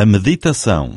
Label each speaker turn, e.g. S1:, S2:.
S1: a meditação.